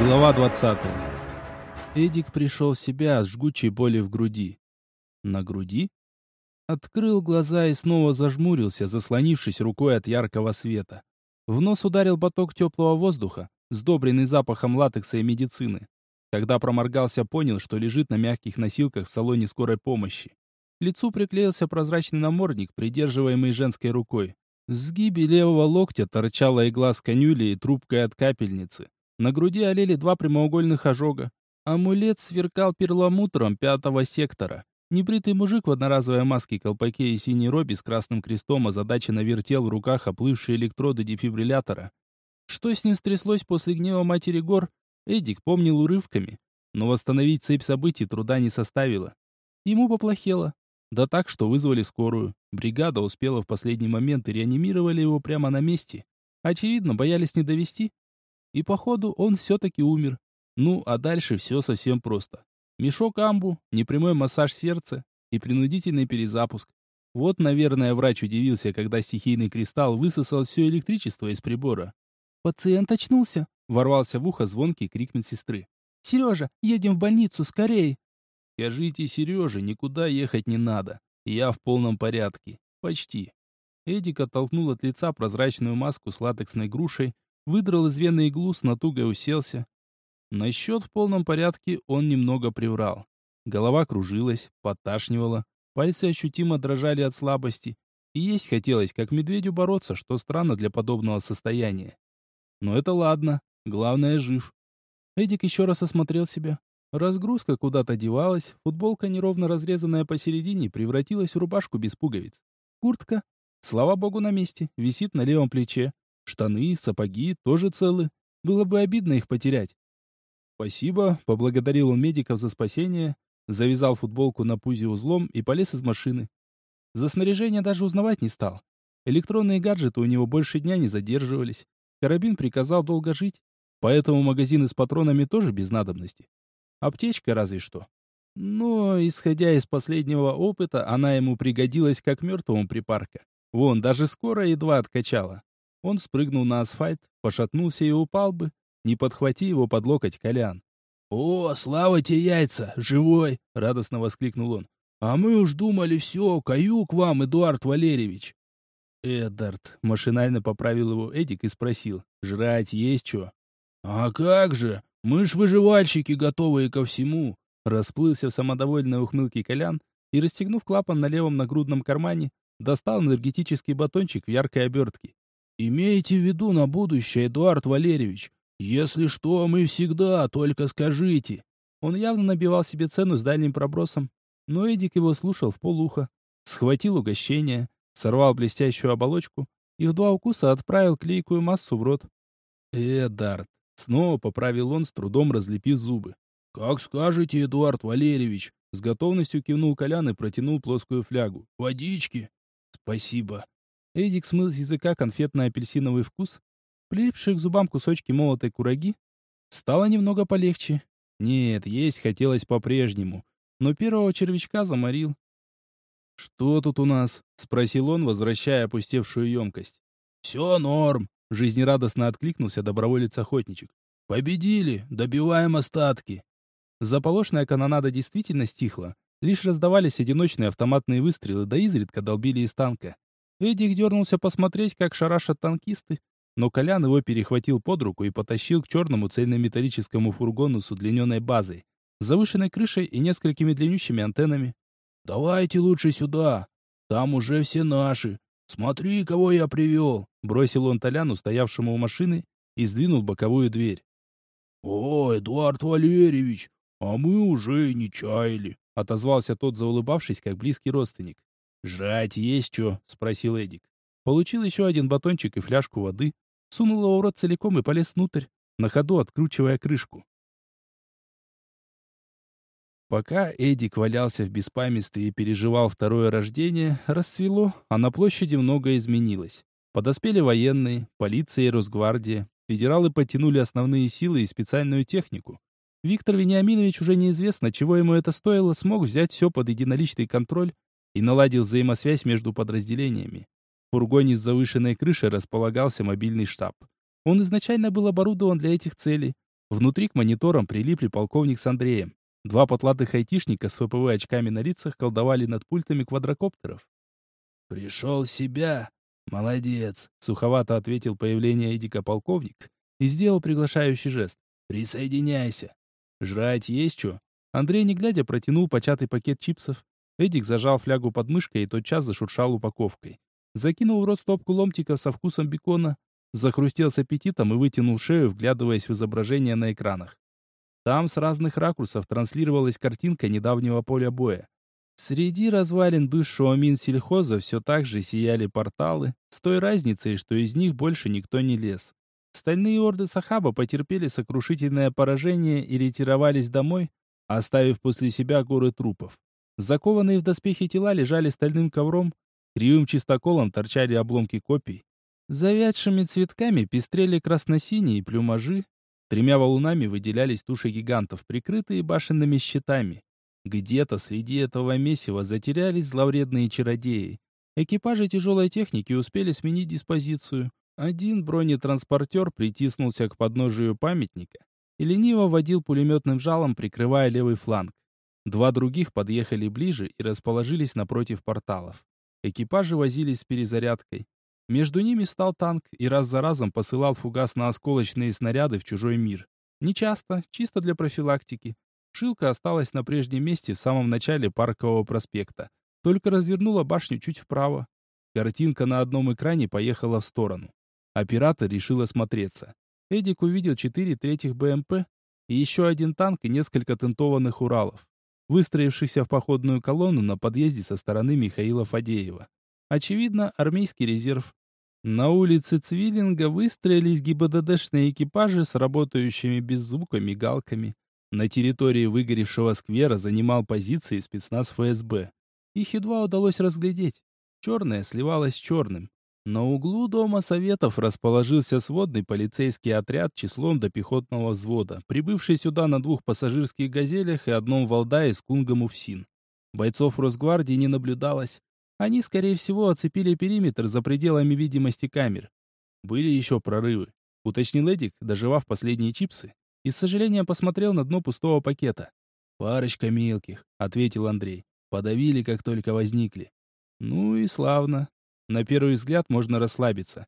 Глава 20. Эдик пришел в себя с жгучей болью в груди. На груди? Открыл глаза и снова зажмурился, заслонившись рукой от яркого света. В нос ударил поток теплого воздуха, сдобренный запахом латекса и медицины. Когда проморгался, понял, что лежит на мягких носилках в салоне скорой помощи. К лицу приклеился прозрачный намордник, придерживаемый женской рукой. В сгибе левого локтя торчала игла с конюли и трубкой от капельницы. На груди олели два прямоугольных ожога. Амулет сверкал перламутром пятого сектора. Небритый мужик в одноразовой маске, колпаке и синей робе с красным крестом озадаченно вертел в руках оплывшие электроды дефибриллятора. Что с ним стряслось после гнева матери гор, Эдик помнил урывками, но восстановить цепь событий труда не составило. Ему поплохело. Да так, что вызвали скорую. Бригада успела в последний момент и реанимировали его прямо на месте. Очевидно, боялись не довести. И походу он все-таки умер. Ну, а дальше все совсем просто. Мешок амбу, непрямой массаж сердца и принудительный перезапуск. Вот, наверное, врач удивился, когда стихийный кристалл высосал все электричество из прибора. «Пациент очнулся!» — ворвался в ухо звонкий крик медсестры. «Сережа, едем в больницу, скорей!» «Скажите Сереже, никуда ехать не надо. Я в полном порядке. Почти». Эдик оттолкнул от лица прозрачную маску с латексной грушей, выдрал из вены иглу, с натугой уселся, Насчет в полном порядке он немного приврал. Голова кружилась, подташнивала, пальцы ощутимо дрожали от слабости, и есть хотелось, как медведю бороться, что странно для подобного состояния. Но это ладно, главное жив. Эдик еще раз осмотрел себя. Разгрузка куда-то девалась, футболка, неровно разрезанная посередине, превратилась в рубашку без пуговиц. Куртка, слава богу, на месте, висит на левом плече. Штаны, сапоги тоже целы. Было бы обидно их потерять. «Спасибо», — поблагодарил он медиков за спасение, завязал футболку на пузе узлом и полез из машины. За снаряжение даже узнавать не стал. Электронные гаджеты у него больше дня не задерживались. Карабин приказал долго жить, поэтому магазины с патронами тоже без надобности. Аптечка разве что. Но, исходя из последнего опыта, она ему пригодилась как мертвому припарка. Вон, даже скоро едва откачала. Он спрыгнул на асфальт, пошатнулся и упал бы, не подхвати его под локоть, Колян. «О, слава тебе яйца! Живой!» — радостно воскликнул он. «А мы уж думали, все, каю к вам, Эдуард Валерьевич!» «Эдард!» — машинально поправил его Эдик и спросил. «Жрать есть что?» «А как же! Мы ж выживальщики, готовые ко всему!» Расплылся в самодовольной ухмылке Колян и, расстегнув клапан на левом нагрудном кармане, достал энергетический батончик в яркой обертке. «Имейте в виду на будущее, Эдуард Валерьевич, «Если что, мы всегда, только скажите». Он явно набивал себе цену с дальним пробросом, но Эдик его слушал в полуха. Схватил угощение, сорвал блестящую оболочку и в два укуса отправил клейкую массу в рот. «Эдард!» — снова поправил он, с трудом разлепив зубы. «Как скажете, Эдуард Валерьевич!» С готовностью кивнул Колян и протянул плоскую флягу. «Водички!» «Спасибо!» Эдик смыл с языка конфетно-апельсиновый вкус Прилипшие к зубам кусочки молотой кураги, стало немного полегче. Нет, есть хотелось по-прежнему, но первого червячка заморил. «Что тут у нас?» — спросил он, возвращая опустевшую емкость. «Все норм», — жизнерадостно откликнулся доброволец-охотничек. «Победили, добиваем остатки». Заполошная канонада действительно стихла. Лишь раздавались одиночные автоматные выстрелы, да изредка долбили из танка. Эдик дернулся посмотреть, как шарашат танкисты, но Колян его перехватил под руку и потащил к черному цельнометаллическому фургону с удлиненной базой, завышенной крышей и несколькими длиннющими антеннами. «Давайте лучше сюда. Там уже все наши. Смотри, кого я привел!» Бросил он Толяну, стоявшему у машины, и сдвинул боковую дверь. «О, Эдуард Валерьевич, а мы уже и не чаяли!» Отозвался тот, заулыбавшись, как близкий родственник. «Жрать есть что?» — спросил Эдик. Получил еще один батончик и фляжку воды, сунул его в рот целиком и полез внутрь, на ходу откручивая крышку. Пока Эдик валялся в беспамятстве и переживал второе рождение, рассвело, а на площади многое изменилось. Подоспели военные, полиция и Росгвардия. Федералы потянули основные силы и специальную технику. Виктор Вениаминович уже неизвестно, чего ему это стоило, смог взять все под единоличный контроль и наладил взаимосвязь между подразделениями. В фургоне с завышенной крышей располагался мобильный штаб. Он изначально был оборудован для этих целей, Внутри к мониторам прилипли полковник с Андреем. Два потлатых айтишника с ФПВ очками на лицах колдовали над пультами квадрокоптеров. «Пришел в себя. Молодец», — суховато ответил появление Эдика полковник и сделал приглашающий жест. «Присоединяйся». «Жрать есть что?» Андрей, не глядя, протянул початый пакет чипсов. Эдик зажал флягу под мышкой и тотчас зашуршал упаковкой. Закинул в рот стопку ломтиков со вкусом бекона, захрустел с аппетитом и вытянул шею, вглядываясь в изображение на экранах. Там с разных ракурсов транслировалась картинка недавнего поля боя. Среди развалин бывшего Минсельхоза все так же сияли порталы, с той разницей, что из них больше никто не лез. Стальные орды Сахаба потерпели сокрушительное поражение и ретировались домой, оставив после себя горы трупов. Закованные в доспехи тела лежали стальным ковром, кривым чистоколом торчали обломки копий. Завядшими цветками пестрели красно-синие плюмажи, тремя валунами выделялись туши гигантов, прикрытые башенными щитами. Где-то среди этого месива затерялись зловредные чародеи. Экипажи тяжелой техники успели сменить диспозицию. Один бронетранспортер притиснулся к подножию памятника и лениво водил пулеметным жалом, прикрывая левый фланг. Два других подъехали ближе и расположились напротив порталов. Экипажи возились с перезарядкой. Между ними стал танк и раз за разом посылал фугасно-осколочные снаряды в чужой мир. Не часто, чисто для профилактики. Шилка осталась на прежнем месте в самом начале паркового проспекта. Только развернула башню чуть вправо. Картинка на одном экране поехала в сторону. Оператор решил осмотреться. Эдик увидел четыре третьих БМП и еще один танк и несколько тентованных Уралов, выстроившихся в походную колонну на подъезде со стороны Михаила Фадеева. Очевидно, армейский резерв. На улице Цвиллинга выстроились ГИБДДшные экипажи с работающими без звука мигалками. На территории выгоревшего сквера занимал позиции спецназ ФСБ. Их едва удалось разглядеть. Черное сливалось с черным. На углу Дома Советов расположился сводный полицейский отряд числом до пехотного взвода, прибывший сюда на двух пассажирских «Газелях» и одном «Валдае» с кунгом УФСИН. Бойцов Росгвардии не наблюдалось. Они, скорее всего, оцепили периметр за пределами видимости камер. Были еще прорывы, уточнил Эдик, доживав последние чипсы, и с сожалением посмотрел на дно пустого пакета. «Парочка мелких», — ответил Андрей. «Подавили, как только возникли». «Ну и славно. На первый взгляд можно расслабиться.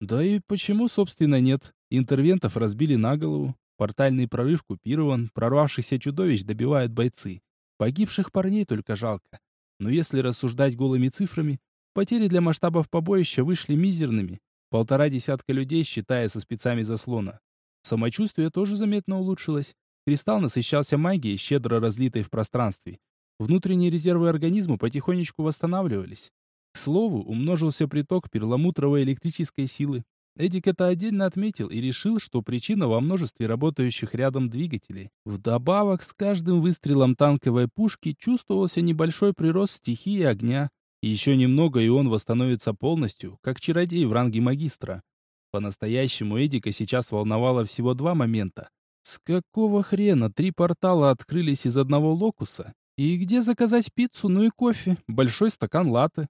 Да и почему, собственно, нет? Интервентов разбили на голову, портальный прорыв купирован, прорвавшихся чудовищ добивают бойцы. Погибших парней только жалко. Но если рассуждать голыми цифрами, потери для масштабов побоища вышли мизерными. Полтора десятка людей, считая со спецами заслона. Самочувствие тоже заметно улучшилось. Кристалл насыщался магией, щедро разлитой в пространстве. Внутренние резервы организма потихонечку восстанавливались. К слову, умножился приток перламутровой электрической силы. Эдик это отдельно отметил и решил, что причина во множестве работающих рядом двигателей. Вдобавок, с каждым выстрелом танковой пушки чувствовался небольшой прирост стихии огня. Еще немного, и он восстановится полностью, как чародей в ранге магистра. По-настоящему Эдика сейчас волновало всего два момента. С какого хрена три портала открылись из одного локуса? И где заказать пиццу, ну и кофе? Большой стакан латте.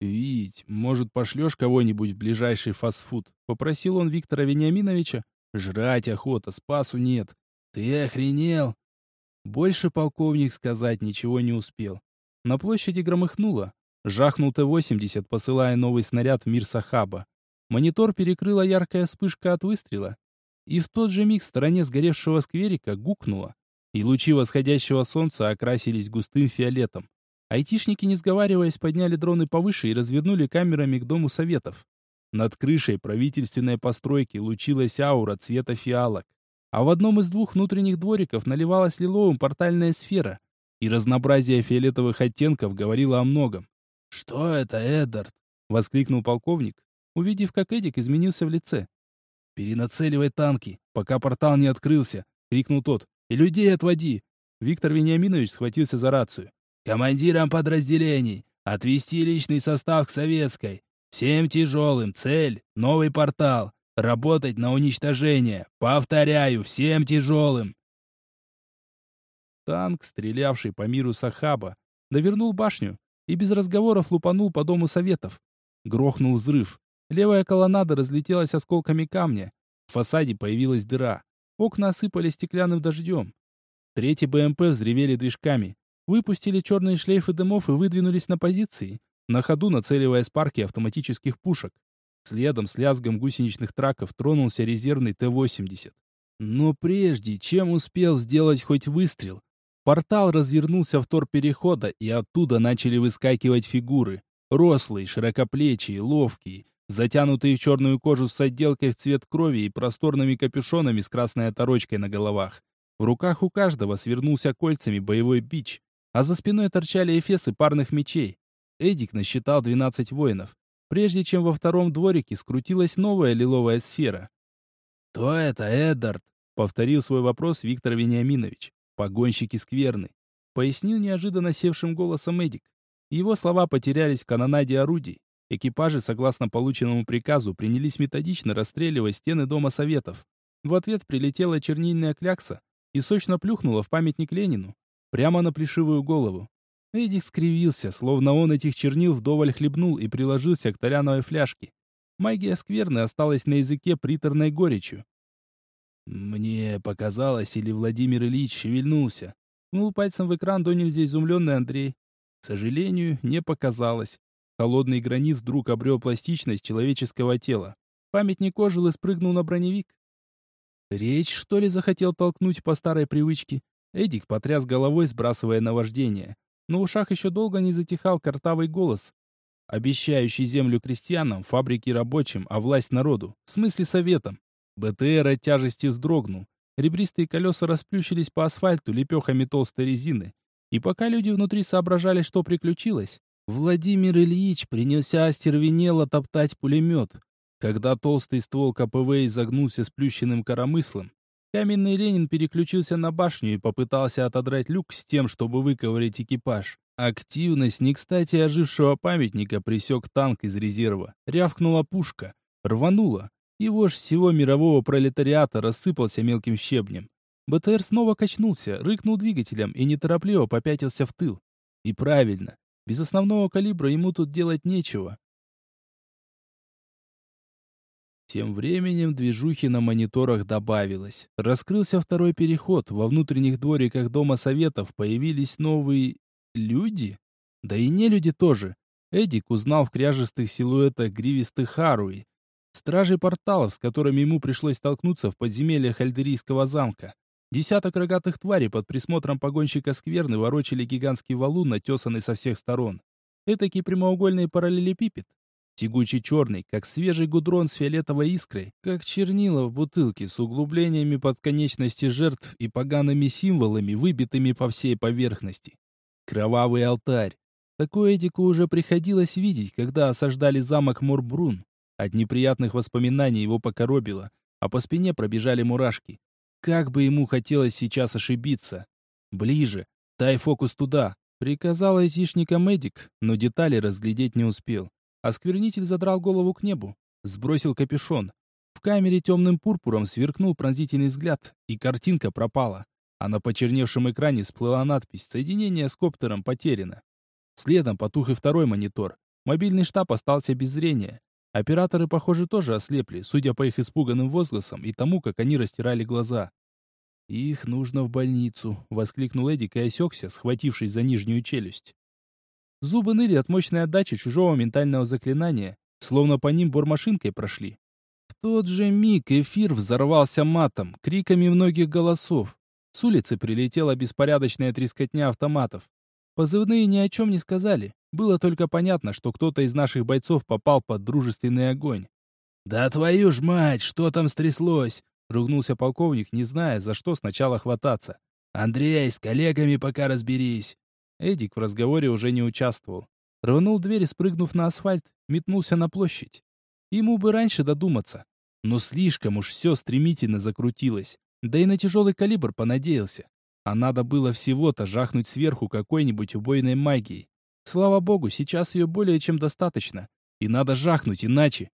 «Вить, может, пошлешь кого-нибудь в ближайший фастфуд?» — попросил он Виктора Вениаминовича. «Жрать охота, спасу нет». «Ты охренел?» Больше полковник сказать ничего не успел. На площади громыхнуло. Жахнул Т-80, посылая новый снаряд в мир Сахаба. Монитор перекрыла яркая вспышка от выстрела. И в тот же миг в стороне сгоревшего скверика гукнуло. И лучи восходящего солнца окрасились густым фиолетом. Айтишники, не сговариваясь, подняли дроны повыше и развернули камерами к Дому Советов. Над крышей правительственной постройки лучилась аура цвета фиалок, а в одном из двух внутренних двориков наливалась лиловым портальная сфера, и разнообразие фиолетовых оттенков говорило о многом. «Что это, Эддард?» — воскликнул полковник, увидев, как Эдик изменился в лице. «Перенацеливай танки, пока портал не открылся!» — крикнул тот. «И людей отводи!» Виктор Вениаминович схватился за рацию. Командирам подразделений отвести личный состав к Советской. Всем тяжелым цель, новый портал. Работать на уничтожение. Повторяю, всем тяжелым. Танк, стрелявший по миру Сахаба, довернул башню и без разговоров лупанул по дому Советов. Грохнул взрыв. Левая колоннада разлетелась осколками камня. В фасаде появилась дыра. Окна осыпались стеклянным дождем. Третий БМП взревели движками. Выпустили черные шлейфы дымов и выдвинулись на позиции, на ходу нацеливая спарки автоматических пушек. Следом с лязгом гусеничных траков тронулся резервный Т-80. Но прежде, чем успел сделать хоть выстрел, портал развернулся в тор перехода, и оттуда начали выскакивать фигуры. Рослые, широкоплечие, ловкие, затянутые в черную кожу с отделкой в цвет крови и просторными капюшонами с красной оторочкой на головах. В руках у каждого свернулся кольцами боевой бич, а за спиной торчали эфесы парных мечей. Эдик насчитал 12 воинов, прежде чем во втором дворике скрутилась новая лиловая сфера. «Кто это, Эддард?» — повторил свой вопрос Виктор Вениаминович. «Погонщики скверны», — пояснил неожиданно севшим голосом Эдик. Его слова потерялись в канонаде орудий. Экипажи, согласно полученному приказу, принялись методично расстреливать стены Дома Советов. В ответ прилетела чернильная клякса и сочно плюхнула в памятник Ленину, прямо на плешивую голову. Эдик скривился, словно он этих чернил вдоволь хлебнул и приложился к толяновой фляжке. Магия скверны осталась на языке приторной горечью. «Мне показалось, или Владимир Ильич шевельнулся?» Кнул пальцем в экран до нельзя изумленный Андрей. К сожалению, не показалось. Холодный гранит вдруг обрел пластичность человеческого тела. Памятник ожил и спрыгнул на броневик. Речь, что ли, захотел толкнуть по старой привычке? Эдик потряс головой, сбрасывая наваждение. Но в ушах еще долго не затихал картавый голос, обещающий землю крестьянам, фабрики рабочим, а власть народу, в смысле советам. БТР от тяжести вздрогнул. Ребристые колеса расплющились по асфальту лепехами толстой резины. И пока люди внутри соображали, что приключилось, Владимир Ильич принялся остервенело топтать пулемет. Когда толстый ствол КПВ изогнулся сплющенным коромыслом, Каменный Ленин переключился на башню и попытался отодрать люк с тем, чтобы выковырять экипаж. Активность не кстати ожившего памятника присек танк из резерва. Рявкнула пушка. Рванула. И вождь всего мирового пролетариата рассыпался мелким щебнем. БТР снова качнулся, рыкнул двигателем и неторопливо попятился в тыл. И правильно. Без основного калибра ему тут делать нечего. Тем временем движухи на мониторах добавилось. Раскрылся второй переход. Во внутренних двориках Дома Советов появились новые... люди? Да и не люди тоже. Эдик узнал в кряжестых силуэтах гривистых Харуи. Стражи порталов, с которыми ему пришлось столкнуться в подземельях Альдерийского замка. Десяток рогатых тварей под присмотром погонщика скверны ворочали гигантский валун, натесанный со всех сторон. Этакий прямоугольный параллелепипед, Тягучий черный, как свежий гудрон с фиолетовой искрой, как чернила в бутылке с углублениями под конечности жертв и погаными символами, выбитыми по всей поверхности. Кровавый алтарь. Такое Эдику уже приходилось видеть, когда осаждали замок Морбрун. От неприятных воспоминаний его покоробило, а по спине пробежали мурашки. Как бы ему хотелось сейчас ошибиться. Ближе. Дай фокус туда. Приказал айтишникам Эдик, но детали разглядеть не успел. Осквернитель задрал голову к небу, сбросил капюшон. В камере темным пурпуром сверкнул пронзительный взгляд, и картинка пропала. А на почерневшем экране всплыла надпись «Соединение с коптером потеряно». Следом потух и второй монитор. Мобильный штаб остался без зрения. Операторы, похоже, тоже ослепли, судя по их испуганным возгласам и тому, как они растирали глаза. «Их нужно в больницу», — воскликнул Эдик и осекся, схватившись за нижнюю челюсть. Зубы ныли от мощной отдачи чужого ментального заклинания, словно по ним бормашинкой прошли. В тот же миг эфир взорвался матом, криками многих голосов. С улицы прилетела беспорядочная трескотня автоматов. Позывные ни о чем не сказали. Было только понятно, что кто-то из наших бойцов попал под дружественный огонь. «Да твою ж мать, что там стряслось?» — ругнулся полковник, не зная, за что сначала хвататься. «Андрей, с коллегами пока разберись. Эдик в разговоре уже не участвовал. Рванул дверь спрыгнув на асфальт, метнулся на площадь. Ему бы раньше додуматься. Но слишком уж все стремительно закрутилось. Да и на тяжелый калибр понадеялся. А надо было всего-то жахнуть сверху какой-нибудь убойной магией. Слава богу, сейчас ее более чем достаточно. И надо жахнуть, иначе...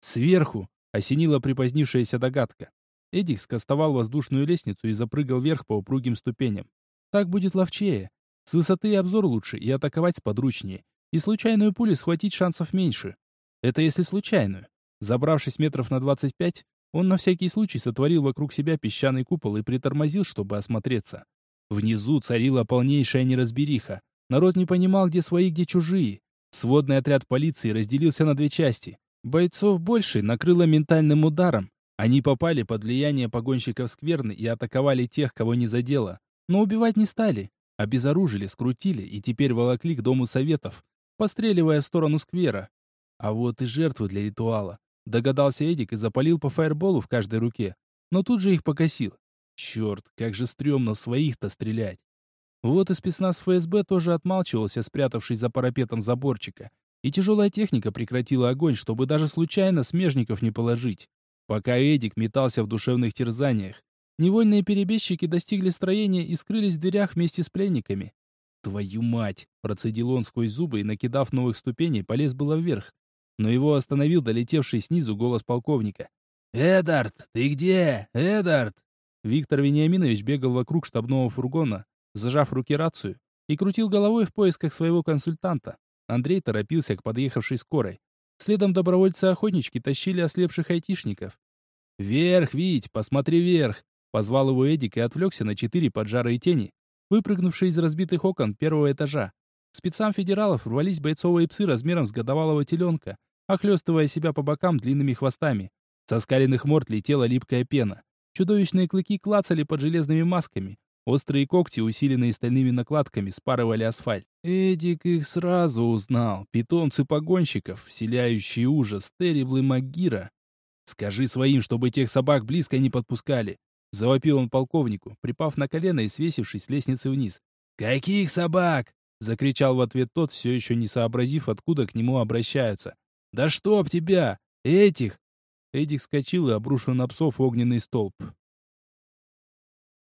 Сверху осенила припозднившаяся догадка. Эдик скостовал воздушную лестницу и запрыгал вверх по упругим ступеням. Так будет ловчее. С высоты и обзор лучше, и атаковать сподручнее. И случайную пулю схватить шансов меньше. Это если случайную. Забравшись метров на 25, Он на всякий случай сотворил вокруг себя песчаный купол и притормозил, чтобы осмотреться. Внизу царила полнейшая неразбериха. Народ не понимал, где свои, где чужие. Сводный отряд полиции разделился на две части. Бойцов больше накрыло ментальным ударом. Они попали под влияние погонщиков скверны и атаковали тех, кого не задело. Но убивать не стали. Обезоружили, скрутили и теперь волокли к Дому Советов, постреливая в сторону сквера. А вот и жертвы для ритуала. Догадался Эдик и запалил по фаерболу в каждой руке. Но тут же их покосил. Черт, как же стрёмно своих-то стрелять. Вот и спецназ ФСБ тоже отмалчивался, спрятавшись за парапетом заборчика. И тяжелая техника прекратила огонь, чтобы даже случайно смежников не положить. Пока Эдик метался в душевных терзаниях, невольные перебежчики достигли строения и скрылись в дверях вместе с пленниками. «Твою мать!» – процедил он сквозь зубы и, накидав новых ступеней, полез было вверх. Но его остановил долетевший снизу голос полковника. «Эдард, ты где? Эдард!» Виктор Вениаминович бегал вокруг штабного фургона, зажав руки рацию, и крутил головой в поисках своего консультанта. Андрей торопился к подъехавшей скорой. Следом добровольцы-охотнички тащили ослепших айтишников. «Вверх, Вить, посмотри вверх!» Позвал его Эдик и отвлекся на четыре поджарые тени, выпрыгнувшие из разбитых окон первого этажа. спецам федералов рвались бойцовые псы размером с годовалого теленка, охлестывая себя по бокам длинными хвостами. Со скаленных морд летела липкая пена. Чудовищные клыки клацали под железными масками, Острые когти, усиленные стальными накладками, спарывали асфальт. Эдик их сразу узнал. Питомцы погонщиков, вселяющие ужас, Терриблы Магира. «Скажи своим, чтобы тех собак близко не подпускали!» Завопил он полковнику, припав на колено и свесившись с лестницы вниз. «Каких собак?» Закричал в ответ тот, все еще не сообразив, откуда к нему обращаются. «Да чтоб тебя! Этих!» Эдик вскочил и обрушил на псов огненный столб.